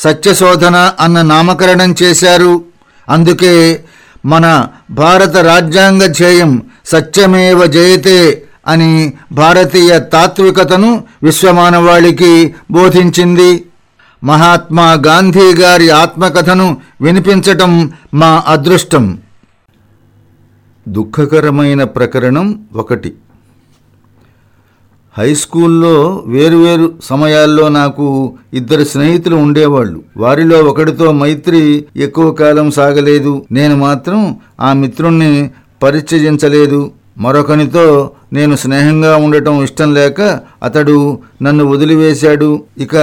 సత్యశోధన అన్న నామకరణం చేశారు. అందుకే మన భారత రాజ్యాంగ ధ్యేయం సత్యమేవ జయతే అని భారతీయ తాత్వికతను విశ్వమానవాళికి బోధించింది. మహాత్మా గాంధీ గారి ఆత్మకథను వినిపించటం మా అదృష్టం. దుఃఖకరమైన ప్రకరణం ఒకటి. హై స్కూల్లో వేరువేరు సమయాల్లో నాకు ఇద్దరు స్నేహితులు ఉండేవాళ్ళు. వారిలో ఒకడితో మైత్రి ఎక్కువ కాలం సాగలేదు. నేను మాత్రం ఆ మిత్రుణ్ణి పరిచయించలేదు. మరొకనితో నేను స్నేహంగా ఉండటం ఇష్టం లేక అతడు నన్ను వదిలివేశాడు. ఇక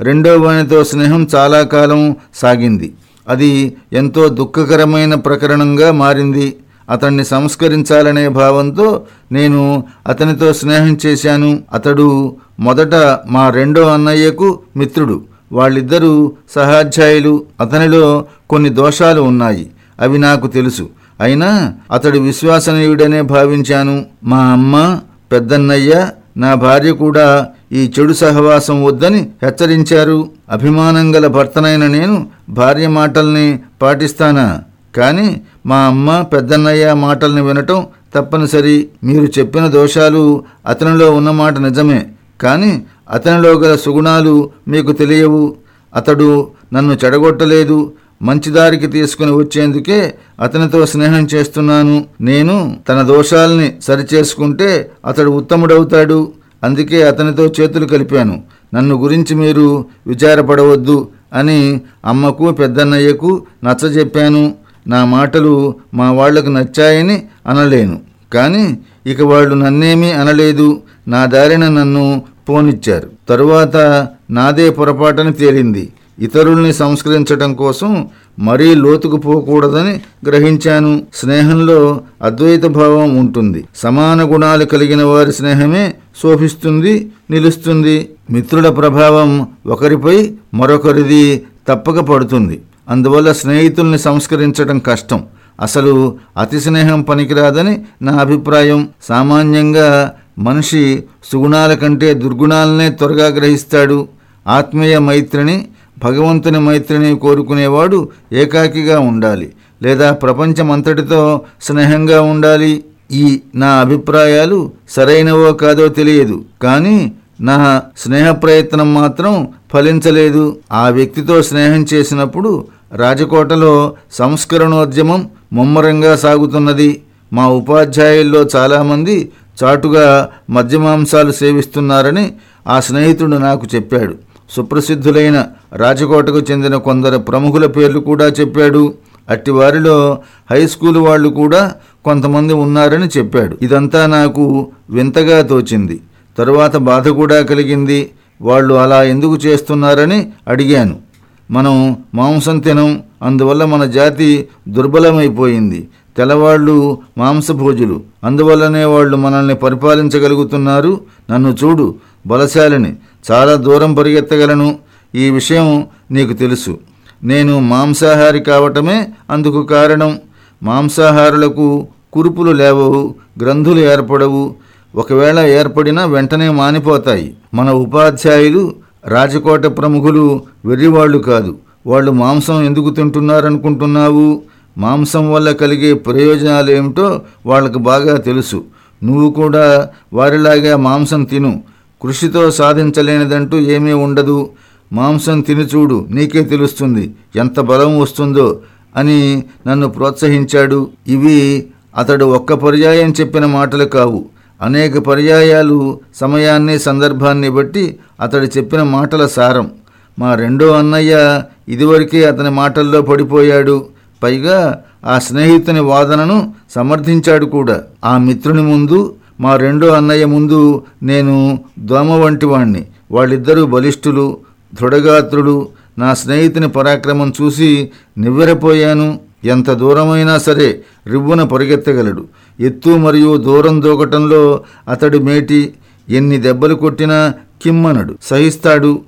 రెండో వానితో స్నేహం చాలా కాలం సాగింది. అది ఎంతో దుఃఖకరమైన ప్రకరణంగా మారింది. అతన్ని సంస్కరించాలనే భావంతో నేను అతనితో స్నేహం చేశాను. అతడు మొదట మా రెండో అన్నయ్యకు మిత్రుడు. వాళ్ళిద్దరూ సహాధ్యాయులు అతనిలో కొన్ని దోషాలు ఉన్నాయి. అవి నాకు తెలుసు. అయినా అతడు విశ్వాసనీయుడనే భావించాను. మా అమ్మ పెద్దన్నయ్య నా భార్య కూడా ఈ చెడు సహవాసం వద్దని హెచ్చరించారు. అభిమానం గల భర్తనైన నేను భార్య మాటల్ని పాటిస్తానా? కానీ మా అమ్మ పెద్దన్నయ్య మాటల్ని వినటం తప్పనిసరి. మీరు చెప్పిన దోషాలు అతనిలో ఉన్నమాట నిజమే. కానీ అతనిలో గల సుగుణాలు మీకు తెలియవు. అతడు నన్ను చెడగొట్టలేదు. మంచిదారికి తీసుకుని వచ్చేందుకే అతనితో స్నేహం చేస్తున్నాను. నేను తన దోషాల్ని సరిచేసుకుంటే అతడు ఉత్తముడవుతాడు. అందుకే అతనితో చేతులు కలిపాను. నన్ను గురించి మీరు విచారపడవద్దు అని అమ్మకు పెద్దన్నయ్యకు నచ్చజెప్పాను. నా మాటలు మా వాళ్ళకు నచ్చాయని అనలేను. కానీ ఇక వాళ్ళు నన్నేమీ అనలేదు. నా దారిన నన్ను పోనిచ్చారు. తరువాత నాదే పొరపాటని తేలింది. ఇతరుల్ని సంస్కరించటం కోసం మరీ లోతుకు పోకూడదని గ్రహించాను. స్నేహంలో అద్వైత భావం ఉంటుంది. సమాన గుణాలు కలిగిన వారి స్నేహమే శోభిస్తుంది నిలుస్తుంది. మిత్రుల ప్రభావం ఒకరిపై మరొకరిది తప్పక పడుతుంది. అందువల్ల స్నేహితుల్ని సంస్కరించడం కష్టం. అసలు అతి స్నేహం పనికిరాదని నా అభిప్రాయం. సామాన్యంగా మనిషి సుగుణాల కంటే దుర్గుణాలనే త్వరగా గ్రహిస్తాడు. ఆత్మీయ మైత్రిని భగవంతుని మైత్రిని కోరుకునేవాడు ఏకాకిగా ఉండాలి. లేదా ప్రపంచమంతటితో స్నేహంగా ఉండాలి. ఈ నా అభిప్రాయాలు సరైనవో కాదో తెలియదు. కానీ నా స్నేహ ప్రయత్నం మాత్రం ఫలించలేదు. ఆ వ్యక్తితో స్నేహం చేసినప్పుడు రాజకోటలో సంస్కరణోద్యమం ముమ్మరంగా సాగుతున్నది. మా ఉపాధ్యాయుల్లో చాలామంది చాటుగా మద్యమాంసాలు సేవిస్తున్నారని ఆ స్నేహితుడు నాకు చెప్పాడు. సుప్రసిద్ధులైన రాజకోటకు చెందిన కొందరు ప్రముఖుల పేర్లు కూడా చెప్పాడు. అట్టి వారిలో హై స్కూల్ వాళ్ళు కూడా కొంతమంది ఉన్నారని చెప్పాడు. ఇదంతా నాకు వింతగా తోచింది. తరువాత బాధ కూడా కలిగింది. వాళ్ళు అలా ఎందుకు చేస్తున్నారని అడిగాను. మనం మాంసం తినం అందువల్ల మన జాతి దుర్బలమైపోయింది. తెల్లవాళ్ళు మాంసభోజులు అందువల్లనే వాళ్ళు మనల్ని పరిపాలించగలుగుతున్నారు. నన్ను చూడు బలశాలిని చాలా దూరం పరిగెత్తగలను. ఈ విషయం నీకు తెలుసు. నేను మాంసాహారి కావటమే అందుకు కారణం. మాంసాహారులకు కురుపులు లేవవు గ్రంథులు ఏర్పడవు. ఒకవేళ ఏర్పడినా వెంటనే మానిపోతాయి. మన ఉపాధ్యాయులు రాజకోట ప్రముఖులు వెర్రివాళ్ళు కాదు. వాళ్ళు మాంసం ఎందుకు తింటున్నారనుకుంటున్నావు? మాంసం వల్ల కలిగే ప్రయోజనాలు ఏమిటో వాళ్ళకు బాగా తెలుసు. నువ్వు కూడా వారిలాగా మాంసం తిను. కృషితో సాధించలేనిదంటూ ఏమీ ఉండదు. మాంసం తిని చూడు నీకే తెలుస్తుంది ఎంత బలం వస్తుందో అని నన్ను ప్రోత్సహించాడు. ఇవి అతడు ఒక్క పర్యాయం చెప్పిన మాటలు కావు. అనేక పర్యాయాలు సమయాన్ని సందర్భాన్ని బట్టి అతడు చెప్పిన మాటల సారం. మా రెండో అన్నయ్య ఇదివరకే అతని మాటల్లో పడిపోయాడు. పైగా ఆ స్నేహితుని వాదనను సమర్థించాడు కూడా. ఆ మిత్రుని ముందు మా రెండో అన్నయ్య ముందు నేను దోమ వంటి వాణ్ణి. వాళ్ళిద్దరూ బలిష్ఠులు దృఢగాత్రుడు నా స్నేహితుని పరాక్రమం చూసి నివ్వెరపోయాను. ఎంత దూరమైనా సరే రివ్వున పరిగెత్తగలడు. ఎత్తు మరియు దూరం దూకటంలో అతడు మేటి ఎన్ని దెబ్బలు కొట్టినా కిమ్మనడు. సహిస్తాడు.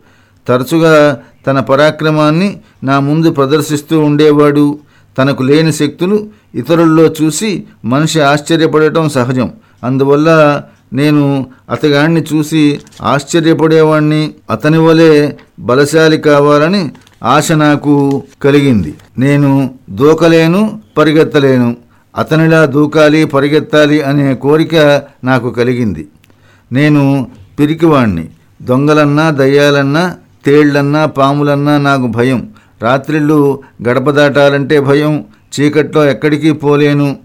తరచుగా తన పరాక్రమాన్ని నా ముందు ప్రదర్శిస్తూ ఉండేవాడు. తనకు లేని శక్తులు ఇతరుల్లో చూసి మనిషి ఆశ్చర్యపడటం సహజం. అందువల్ల నేను అతగాణ్ణి చూసి ఆశ్చర్యపడేవాణ్ణి. అతని వలె బలశాలి కావాలని ఆశ నాకు కలిగింది. నేను దూకలేను పరిగెత్తలేను. అతనిలా దూకాలి పరిగెత్తాలి అనే కోరిక నాకు కలిగింది. నేను పిరికివాణ్ణి. దొంగలన్నా దయ్యాలన్నా తేళ్ళన్నా పాములన్నా నాకు భయం. రాత్రిళ్ళు గడప దాటాలంటే భయం. చీకట్లో ఎక్కడికి పోలేను.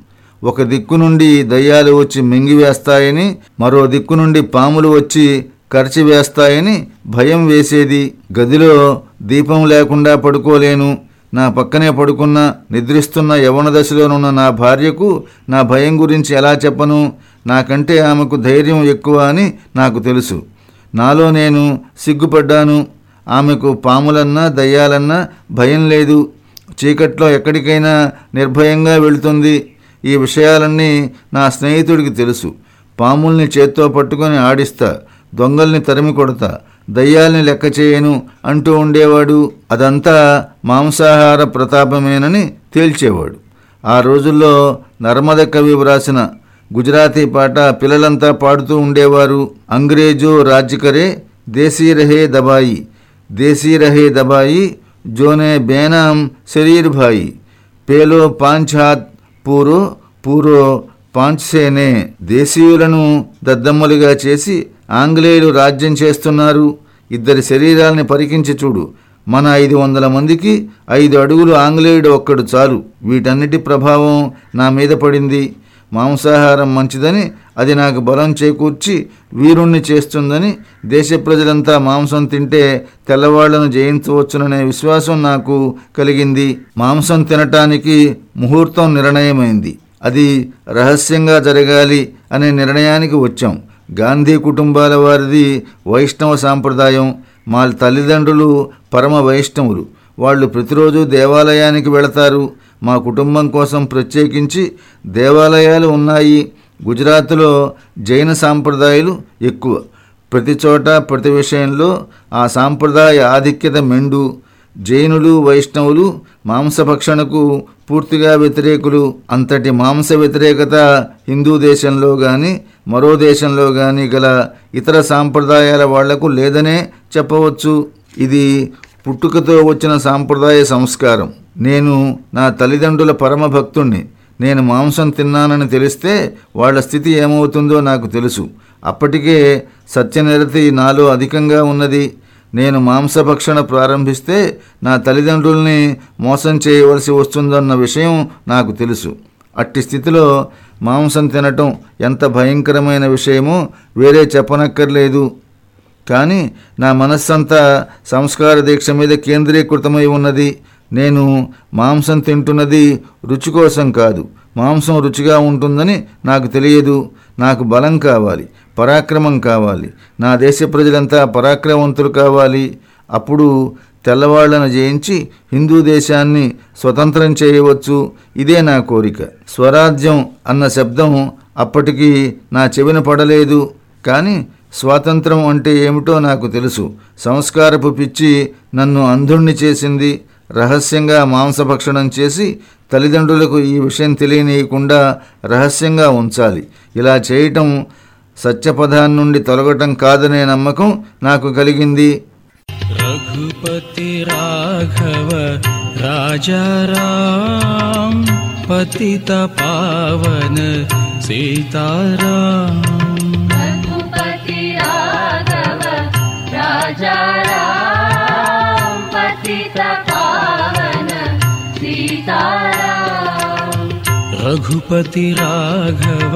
ఒక దిక్కు నుండి దయ్యాలు వచ్చి మింగివేస్తాయని మరో దిక్కు నుండి పాములు వచ్చి కరిచివేస్తాయని భయం వేసేది. గదిలో దీపం లేకుండా పడుకోలేను. నా పక్కనే పడుకున్న నిద్రిస్తున్న యవన దశలోనున్న నా భార్యకు నా భయం గురించి ఎలా చెప్పను? నాకంటే ఆమెకు ధైర్యం ఎక్కువ అని నాకు తెలుసు. నాలో నేను సిగ్గుపడ్డాను. ఆమెకు పాములన్నా దయ్యాలన్నా భయం లేదు. చీకట్లో ఎక్కడికైనా నిర్భయంగా వెళుతుంది. ఈ విషయాలన్నీ నా స్నేహితుడికి తెలుసు. పాముల్ని చేత్తో పట్టుకొని ఆడిస్తా. దొంగల్ని తరిమి కొడతా దయ్యాల్ని లెక్క చేయను అంటూ ఉండేవాడు అదంతా మాంసాహార ప్రతాపమేనని తేల్చేవాడు. ఆ రోజుల్లో నర్మద కవి వ్రాసిన గుజరాతీ పాట పిల్లలంతా పాడుతూ ఉండేవారు అంగ్రేజో రాజ్యకరే దేశీ రహే దబాయి దేశీ రహే దబాయి జోనే బేనాం శరీర్ భాయి పేలో పాంచ్ హాత్ పూరో పూరో పాంచ్సేనే దేశీయులను దద్దమ్మలుగా చేసి ఆంగ్లేయులు రాజ్యం చేస్తున్నారు. ఇద్దరి శరీరాల్ని పరికించి చూడు. మన ఐదు వందల మందికి ఐదు అడుగులు ఆంగ్లేయుడు ఒక్కడు చాలు. వీటన్నిటి ప్రభావం నా మీద పడింది. మాంసాహారం మంచిదని అది నాకు బలం చేకూర్చి వీరుణ్ణి చేస్తుందని దేశ ప్రజలంతా మాంసం తింటే తెల్లవాళ్ళను జయించవచ్చుననే విశ్వాసం నాకు కలిగింది. మాంసం తినటానికి ముహూర్తం నిర్ణయమైంది. అది రహస్యంగా జరగాలి అనే నిర్ణయానికి వచ్చాం. గాంధీ కుటుంబాల వారిది వైష్ణవ సాంప్రదాయం. మా తల్లిదండ్రులు పరమ వైష్ణవులు. వాళ్ళు ప్రతిరోజు దేవాలయానికి వెళతారు. మా కుటుంబం కోసం ప్రత్యేకించి దేవాలయాలు ఉన్నాయి. గుజరాత్లో జైన సాంప్రదాయాలు ఎక్కువ. ప్రతి చోట ప్రతి విషయంలో ఆ సాంప్రదాయ ఆధిక్యత మెండు. జైనులు వైష్ణవులు మాంసభక్షణకు పూర్తిగా వ్యతిరేకులు. అంతటి మాంస వ్యతిరేకత హిందూ దేశంలో కానీ మరో దేశంలో కానీ గల ఇతర సాంప్రదాయాల వాళ్ళకు లేదనే చెప్పవచ్చు. ఇది పుట్టుకతో వచ్చిన సాంప్రదాయ సంస్కారం. నేను నా తల్లిదండ్రుల పరమ భక్తుణ్ణి. నేను మాంసం తిన్నానని తెలిస్తే వాళ్ళ స్థితి ఏమవుతుందో నాకు తెలుసు. అప్పటికే సత్యనిరతి నాలో అధికంగా ఉన్నది. నేను మాంసభక్షణ ప్రారంభిస్తే నా తల్లిదండ్రుల్ని మోసం చేయవలసి వస్తుందన్న విషయం నాకు తెలుసు. అట్టి స్థితిలో మాంసం తినటం ఎంత భయంకరమైన విషయమో వేరే చెప్పనక్కర్లేదు. కానీ నా మనస్సంతా సంస్కార దీక్ష మీద కేంద్రీకృతమై ఉన్నది. నేను మాంసం తింటున్నది రుచి కోసం కాదు మాంసం రుచిగా ఉంటుందని నాకు తెలియదు. నాకు బలం కావాలి. పరాక్రమం కావాలి. నా దేశ ప్రజలంతా పరాక్రమవంతులు కావాలి. అప్పుడు తెల్లవాళ్ళను జయించి హిందూ దేశాన్ని స్వతంత్రం చేయవచ్చు. ఇదే నా కోరిక. స్వరాజ్యం అన్న శబ్దం అప్పటికి నా చెవిన పడలేదు. కానీ స్వాతంత్రం అంటే ఏమిటో నాకు తెలుసు. సంస్కారపు పిచ్చి నన్ను అంధుణ్ణి చేసింది. రహస్యంగా మాంసభక్షణం చేసి తల్లిదండ్రులకు ఈ విషయం తెలియనీయకుండా రహస్యంగా ఉంచాలి. ఇలా చేయటం సత్యపదాన్ని నుండి తొలగటం కాదనే నమ్మకం నాకు కలిగింది. రఘుపతి రాఘవ రాజారావన సీతారాం. రఘుపతి రాఘవ